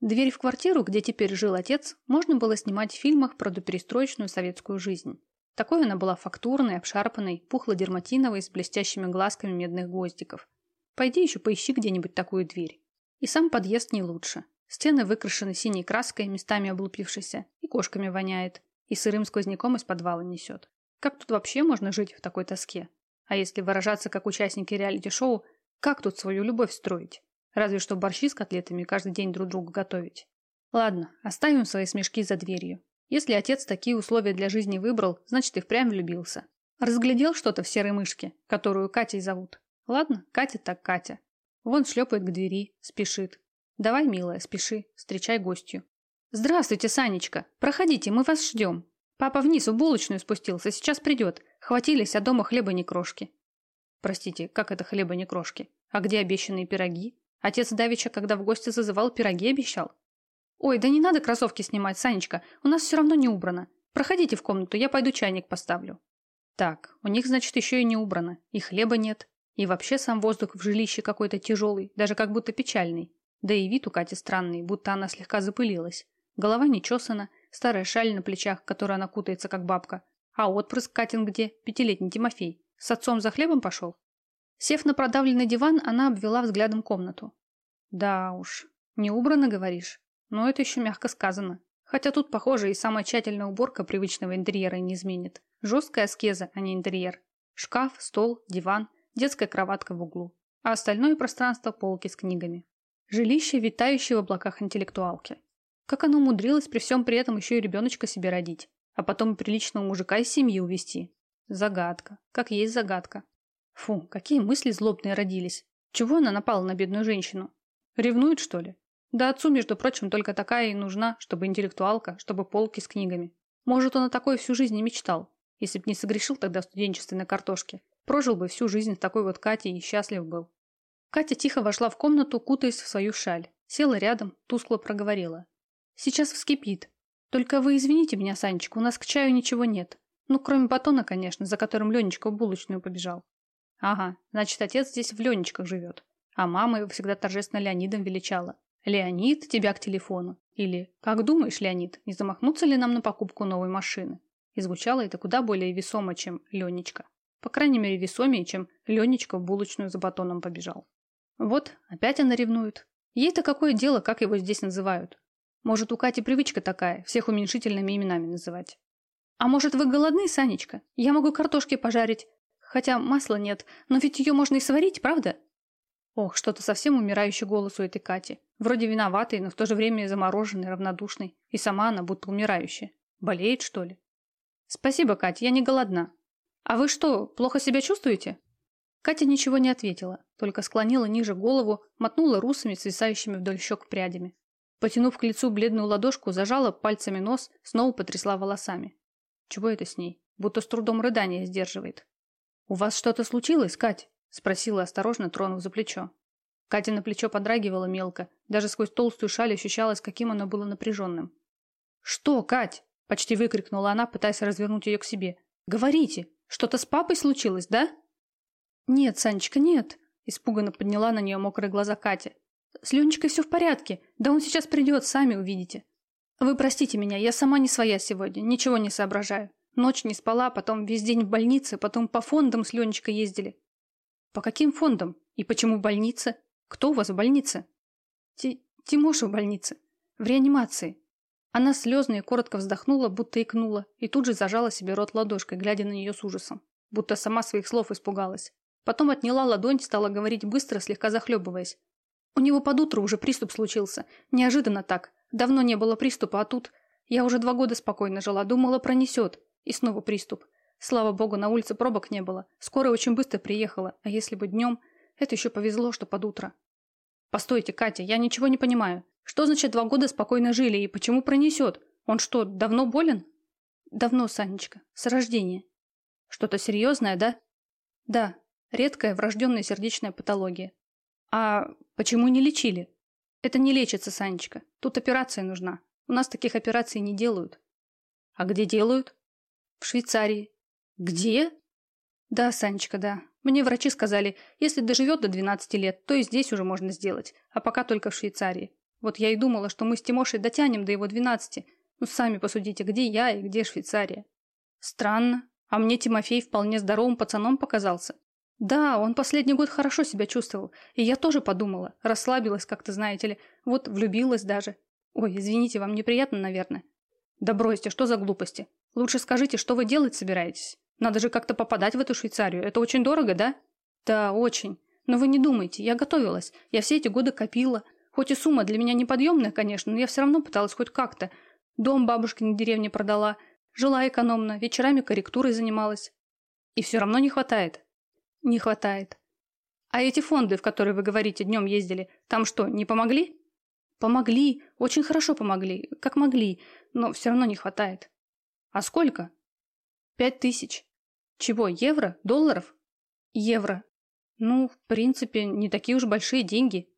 Дверь в квартиру, где теперь жил отец, можно было снимать в фильмах про доперестроечную советскую жизнь. Такой она была фактурной, обшарпанной, пухло-дерматиновой, с блестящими глазками медных гвоздиков. Пойди еще поищи где-нибудь такую дверь. И сам подъезд не лучше. Стены выкрашены синей краской, местами облупившейся, и кошками воняет, и сырым сквозняком из подвала несет. Как тут вообще можно жить в такой тоске? А если выражаться как участники реалити-шоу, как тут свою любовь строить? Разве что борщи с котлетами каждый день друг другу готовить. Ладно, оставим свои смешки за дверью. Если отец такие условия для жизни выбрал, значит и впрямь влюбился. Разглядел что-то в серой мышке, которую Катей зовут. Ладно, Катя так Катя. Вон шлепает к двери, спешит. Давай, милая, спеши, встречай гостью. Здравствуйте, Санечка. Проходите, мы вас ждем. Папа вниз в булочную спустился, сейчас придет. Хватились, а дома хлеба не крошки. Простите, как это хлеба не крошки? А где обещанные пироги? Отец Давича, когда в гости зазывал, пироги обещал. Ой, да не надо кроссовки снимать, Санечка, у нас все равно не убрано. Проходите в комнату, я пойду чайник поставлю. Так, у них, значит, еще и не убрано. И хлеба нет. И вообще сам воздух в жилище какой-то тяжелый, даже как будто печальный. Да и вид у Кати странный, будто она слегка запылилась. Голова не чесана, старая шаль на плечах, которой она кутается, как бабка. А отпрыск Катин где? Пятилетний Тимофей. С отцом за хлебом пошел? Сев на продавленный диван, она обвела взглядом комнату. Да уж, не убрано, говоришь? Но это еще мягко сказано. Хотя тут, похоже, и самая тщательная уборка привычного интерьера не изменит. Жесткая аскеза, а не интерьер. Шкаф, стол, диван, детская кроватка в углу. А остальное пространство – полки с книгами. Жилище, витающее в облаках интеллектуалки. Как оно умудрилось при всем при этом еще и ребеночка себе родить, а потом приличного мужика из семьи увести? Загадка. Как есть загадка. Фу, какие мысли злобные родились. Чего она напала на бедную женщину? Ревнует, что ли? Да отцу, между прочим, только такая и нужна, чтобы интеллектуалка, чтобы полки с книгами. Может, он о такой всю жизнь не мечтал, если б не согрешил тогда в на картошке. Прожил бы всю жизнь с такой вот Катей и счастлив был. Катя тихо вошла в комнату, кутаясь в свою шаль. Села рядом, тускло проговорила. «Сейчас вскипит. Только вы извините меня, Санечка, у нас к чаю ничего нет. Ну, кроме батона, конечно, за которым Ленечка в булочную побежал». «Ага, значит, отец здесь в Ленечках живет. А мама его всегда торжественно Леонидом величала. «Леонид, тебя к телефону». Или «Как думаешь, Леонид, не замахнуться ли нам на покупку новой машины?» И звучало это куда более весомо, чем Ленечка. По крайней мере, весомее, чем Ленечка в булочную за батоном побежал. Вот, опять она ревнует. Ей-то какое дело, как его здесь называют? Может, у Кати привычка такая, всех уменьшительными именами называть. А может, вы голодны, Санечка? Я могу картошки пожарить. Хотя масла нет, но ведь ее можно и сварить, правда? Ох, что-то совсем умирающий голос у этой Кати. Вроде виноватый, но в то же время замороженный, равнодушный. И сама она будто умирающая. Болеет, что ли? Спасибо, Катя, я не голодна. А вы что, плохо себя чувствуете? Катя ничего не ответила, только склонила ниже голову, мотнула русами, свисающими вдоль щек прядями. Потянув к лицу бледную ладошку, зажала пальцами нос, снова потрясла волосами. Чего это с ней? Будто с трудом рыдание сдерживает. «У вас что-то случилось, Кать?» Спросила осторожно, тронув за плечо. Катя на плечо подрагивала мелко. Даже сквозь толстую шаль ощущалось, каким оно было напряженным. «Что, Кать?» – почти выкрикнула она, пытаясь развернуть ее к себе. «Говорите! Что-то с папой случилось, да?» «Нет, Санечка, нет!» – испуганно подняла на нее мокрые глаза Катя. «С Ленечкой все в порядке. Да он сейчас придет, сами увидите. Вы простите меня, я сама не своя сегодня, ничего не соображаю. Ночь не спала, потом весь день в больнице, потом по фондам с Ленечкой ездили. По каким фондам? И почему в больнице? Кто у вас в больнице? Ти Тимоша в больнице. В реанимации. Она слезно и коротко вздохнула, будто икнула, и тут же зажала себе рот ладошкой, глядя на нее с ужасом. Будто сама своих слов испугалась. Потом отняла ладонь, стала говорить быстро, слегка захлебываясь. У него под утро уже приступ случился. Неожиданно так. Давно не было приступа, а тут... Я уже два года спокойно жила, думала, пронесет. И снова приступ. Слава богу, на улице пробок не было. Скорая очень быстро приехала, а если бы днем... Это еще повезло, что под утро. Постойте, Катя, я ничего не понимаю. Что значит два года спокойно жили и почему пронесет? Он что, давно болен? Давно, Санечка. С рождения. Что-то серьезное, да? Да. Редкая врожденная сердечная патология. А почему не лечили? Это не лечится, Санечка. Тут операция нужна. У нас таких операций не делают. А где делают? В Швейцарии. «Где?» «Да, Санечка, да. Мне врачи сказали, если доживет до 12 лет, то и здесь уже можно сделать, а пока только в Швейцарии. Вот я и думала, что мы с Тимошей дотянем до его двенадцати. Ну, сами посудите, где я и где Швейцария. Странно. А мне Тимофей вполне здоровым пацаном показался. Да, он последний год хорошо себя чувствовал. И я тоже подумала. Расслабилась как-то, знаете ли. Вот влюбилась даже. Ой, извините, вам неприятно, наверное. Да бросьте, что за глупости? Лучше скажите, что вы делать собираетесь? Надо же как-то попадать в эту Швейцарию. Это очень дорого, да? Да, очень. Но вы не думайте, я готовилась. Я все эти годы копила. Хоть и сумма для меня неподъемная, конечно, но я все равно пыталась хоть как-то. Дом бабушкиной деревне продала. Жила экономно, вечерами корректурой занималась. И все равно не хватает. Не хватает. А эти фонды, в которые вы говорите, днем ездили, там что, не помогли? Помогли, очень хорошо помогли, как могли, но все равно не хватает. А сколько? Пять тысяч. Чего, евро? Долларов? Евро. Ну, в принципе, не такие уж большие деньги.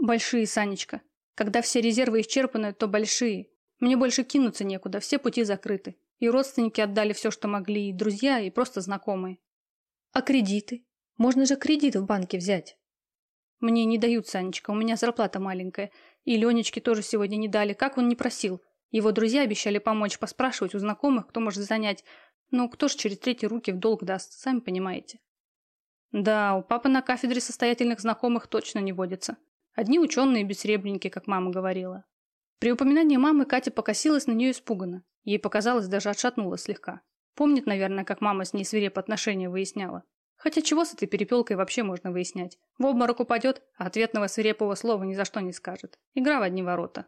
Большие, Санечка. Когда все резервы исчерпаны, то большие. Мне больше кинуться некуда, все пути закрыты. И родственники отдали все, что могли, и друзья, и просто знакомые. А кредиты? Можно же кредит в банке взять. Мне не дают, Санечка, у меня зарплата маленькая. И Ленечке тоже сегодня не дали, как он не просил. Его друзья обещали помочь, поспрашивать у знакомых, кто может занять. Но кто ж через третьи руки в долг даст, сами понимаете. Да, у папы на кафедре состоятельных знакомых точно не водится. Одни ученые бессребреники, как мама говорила. При упоминании мамы Катя покосилась на нее испуганно. Ей показалось, даже отшатнулась слегка. Помнит, наверное, как мама с ней свиреп отношения выясняла. Хотя чего с этой перепелкой вообще можно выяснять? В обморок упадет, а ответного свирепого слова ни за что не скажет. Игра в одни ворота.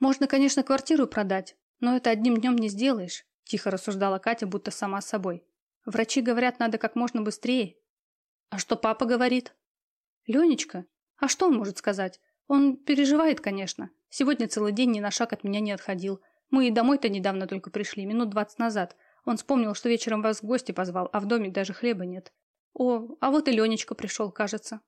Можно, конечно, квартиру продать, но это одним днем не сделаешь, тихо рассуждала Катя, будто сама собой. Врачи говорят, надо как можно быстрее. А что папа говорит? Ленечка? А что он может сказать? Он переживает, конечно. Сегодня целый день ни на шаг от меня не отходил. Мы и домой-то недавно только пришли, минут двадцать назад. Он вспомнил, что вечером вас в гости позвал, а в доме даже хлеба нет. О, а вот и Ленечка пришел, кажется.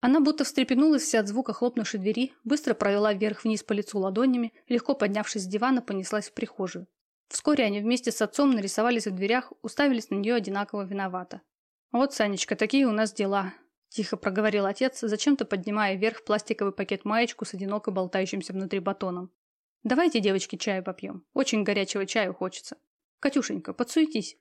Она будто встрепенулась вся от звука хлопнувшей двери, быстро провела вверх-вниз по лицу ладонями, легко поднявшись с дивана, понеслась в прихожую. Вскоре они вместе с отцом нарисовались в дверях, уставились на нее одинаково виновато. «Вот, Санечка, такие у нас дела», – тихо проговорил отец, зачем-то поднимая вверх пластиковый пакет-маечку с одиноко болтающимся внутри батоном. «Давайте, девочки, чаю попьем. Очень горячего чаю хочется. Катюшенька, подсуетись».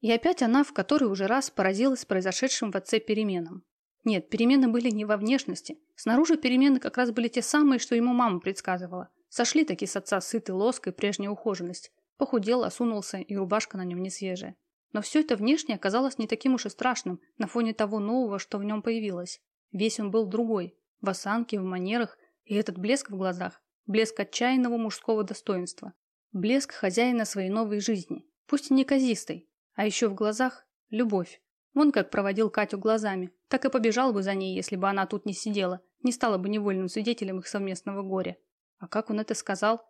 И опять она в который уже раз поразилась произошедшим в отце переменам. Нет, перемены были не во внешности. Снаружи перемены как раз были те самые, что ему мама предсказывала. Сошли таки с отца сытый лоск и прежняя ухоженность. Похудел, осунулся, и рубашка на нем не свежая. Но все это внешне оказалось не таким уж и страшным на фоне того нового, что в нем появилось. Весь он был другой. В осанке, в манерах, и этот блеск в глазах. Блеск отчаянного мужского достоинства. Блеск хозяина своей новой жизни. Пусть и неказистой. А еще в глазах – любовь. Он как проводил Катю глазами, так и побежал бы за ней, если бы она тут не сидела, не стала бы невольным свидетелем их совместного горя. А как он это сказал?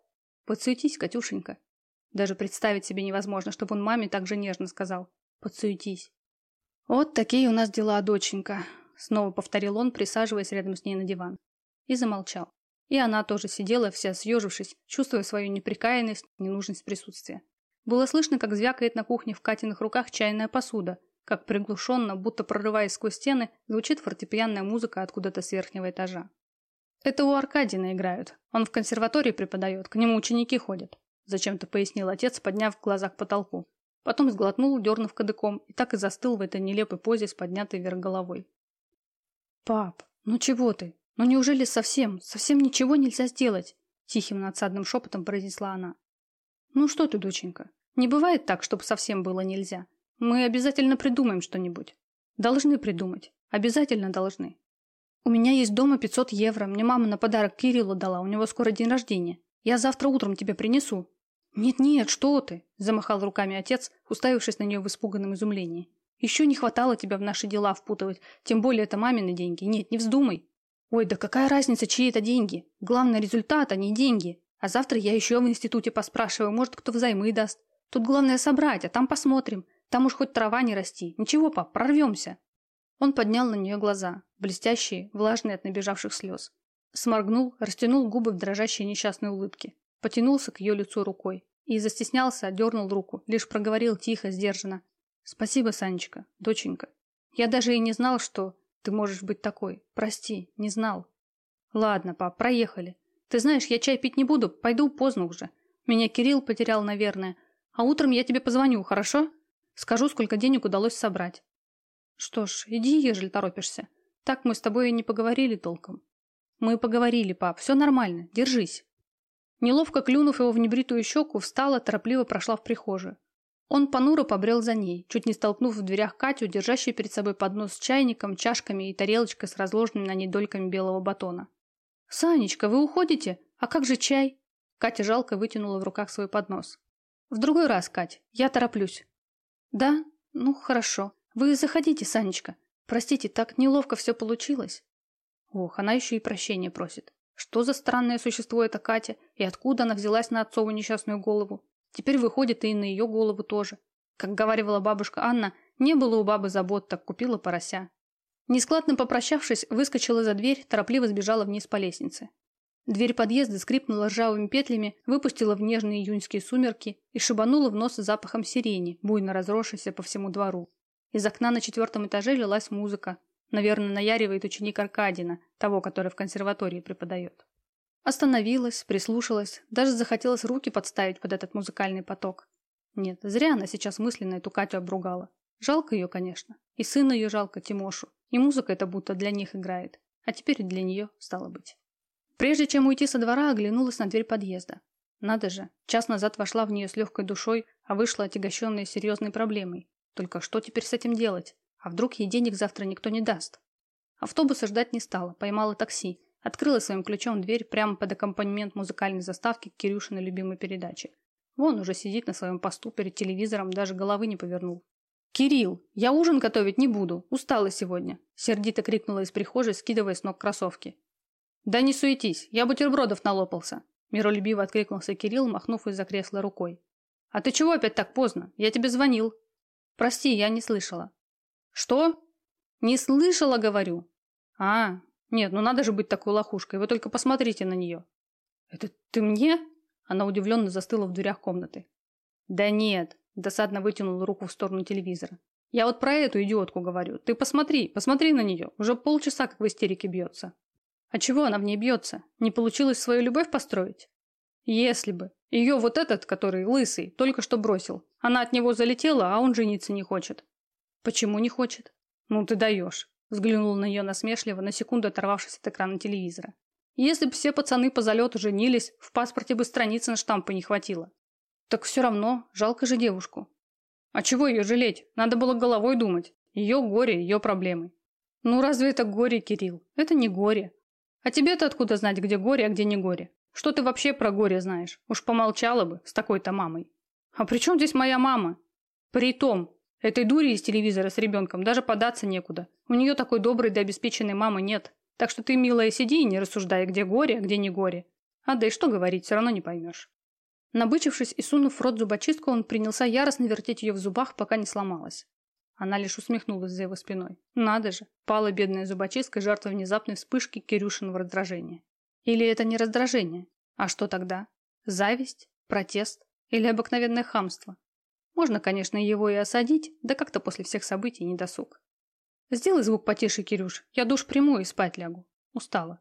«Подсуетись, Катюшенька». Даже представить себе невозможно, чтобы он маме так же нежно сказал. «Подсуетись». «Вот такие у нас дела, доченька», — снова повторил он, присаживаясь рядом с ней на диван. И замолчал. И она тоже сидела, вся съежившись, чувствуя свою неприкаянность, ненужность присутствия. Было слышно, как звякает на кухне в Катиных руках чайная посуда, как приглушенно, будто прорываясь сквозь стены, звучит фортепианная музыка откуда-то с верхнего этажа. «Это у Аркадина играют. Он в консерватории преподает, к нему ученики ходят», зачем-то пояснил отец, подняв глаза к потолку. Потом сглотнул, дернув кадыком, и так и застыл в этой нелепой позе с поднятой вверх головой. «Пап, ну чего ты? Ну неужели совсем, совсем ничего нельзя сделать?» Тихим надсадным шепотом произнесла она. «Ну что ты, доченька, не бывает так, чтобы совсем было нельзя. Мы обязательно придумаем что-нибудь. Должны придумать. Обязательно должны. У меня есть дома 500 евро. Мне мама на подарок Кириллу дала. У него скоро день рождения. Я завтра утром тебе принесу. Нет-нет, что ты? Замахал руками отец, уставившись на нее в испуганном изумлении. Еще не хватало тебя в наши дела впутывать. Тем более это мамины деньги. Нет, не вздумай. Ой, да какая разница, чьи это деньги? Главное результат, а не деньги. А завтра я еще в институте поспрашиваю, может, кто взаймы даст. Тут главное собрать, а там посмотрим. Там уж хоть трава не расти. Ничего, пап, прорвемся. Он поднял на нее глаза, блестящие, влажные от набежавших слез. Сморгнул, растянул губы в дрожащей несчастной улыбке. Потянулся к ее лицу рукой. И застеснялся, дернул руку, лишь проговорил тихо, сдержанно. «Спасибо, Санечка, доченька. Я даже и не знал, что ты можешь быть такой. Прости, не знал». «Ладно, пап, проехали. Ты знаешь, я чай пить не буду, пойду поздно уже. Меня Кирилл потерял, наверное. А утром я тебе позвоню, хорошо? Скажу, сколько денег удалось собрать. Что ж, иди, ежели торопишься. Так мы с тобой и не поговорили толком. Мы поговорили, пап, все нормально, держись. Неловко клюнув его в небритую щеку, встала, торопливо прошла в прихожую. Он понуро побрел за ней, чуть не столкнув в дверях Катю, держащую перед собой поднос с чайником, чашками и тарелочкой с разложенными на ней дольками белого батона. «Санечка, вы уходите? А как же чай?» Катя жалко вытянула в руках свой поднос. «В другой раз, Кать, я тороплюсь». «Да? Ну, хорошо. Вы заходите, Санечка. Простите, так неловко все получилось». Ох, она еще и прощения просит. Что за странное существо это Катя, и откуда она взялась на отцову несчастную голову? Теперь выходит и на ее голову тоже. Как говорила бабушка Анна, не было у бабы забот, так купила порося. Нескладно попрощавшись, выскочила за дверь, торопливо сбежала вниз по лестнице. Дверь подъезда скрипнула ржавыми петлями, выпустила в нежные июньские сумерки и шибанула в нос запахом сирени, буйно разросшейся по всему двору. Из окна на четвертом этаже лилась музыка. Наверное, наяривает ученик Аркадина, того, который в консерватории преподает. Остановилась, прислушалась, даже захотелось руки подставить под этот музыкальный поток. Нет, зря она сейчас мысленно эту Катю обругала. Жалко ее, конечно. И сына ее жалко, Тимошу. И музыка это будто для них играет. А теперь и для нее стало быть. Прежде чем уйти со двора, оглянулась на дверь подъезда. Надо же, час назад вошла в нее с легкой душой, а вышла отягощенная серьезной проблемой. Только что теперь с этим делать? А вдруг ей денег завтра никто не даст? Автобуса ждать не стала, поймала такси. Открыла своим ключом дверь прямо под аккомпанемент музыкальной заставки к Кирюшиной любимой передаче. Вон уже сидит на своем посту перед телевизором, даже головы не повернул. «Кирилл, я ужин готовить не буду, устала сегодня», сердито крикнула из прихожей, скидывая с ног кроссовки. «Да не суетись, я бутербродов налопался», миролюбиво откликнулся Кирилл, махнув из-за кресла рукой. «А ты чего опять так поздно? Я тебе звонил». «Прости, я не слышала». «Что?» «Не слышала, говорю». «А, нет, ну надо же быть такой лохушкой, вы только посмотрите на нее. Это ты мне? Она удивленно застыла в дверях комнаты. Да нет, досадно вытянула руку в сторону телевизора. Я вот про эту идиотку говорю. Ты посмотри, посмотри на нее. Уже полчаса как в истерике бьется. А чего она в ней бьется? Не получилось свою любовь построить? Если бы. Ее вот этот, который лысый, только что бросил. Она от него залетела, а он жениться не хочет. Почему не хочет? Ну ты даешь. Взглянул на нее насмешливо, на секунду оторвавшись от экрана телевизора. Если бы все пацаны по залету женились, в паспорте бы страницы на штампы не хватило. Так все равно, жалко же девушку. А чего ее жалеть? Надо было головой думать. Ее горе, ее проблемы. Ну разве это горе, Кирилл? Это не горе. А тебе-то откуда знать, где горе, а где не горе? Что ты вообще про горе знаешь? Уж помолчала бы с такой-то мамой. А при чем здесь моя мама? При том, Этой дури из телевизора с ребенком даже податься некуда. У нее такой доброй да обеспеченной мамы нет. Так что ты, милая, сиди и не рассуждай, где горе, а где не горе. А да и что говорить, все равно не поймешь. Набычившись и сунув в рот зубочистку, он принялся яростно вертеть ее в зубах, пока не сломалась. Она лишь усмехнулась за его спиной. Надо же, пала бедная зубочистка жертва внезапной вспышки Кирюшиного раздражения. Или это не раздражение? А что тогда? Зависть? Протест? Или обыкновенное хамство? Можно, конечно, его и осадить, да как-то после всех событий не досуг. Сделай звук потише, Кирюш. Я душ приму и спать лягу. Устала.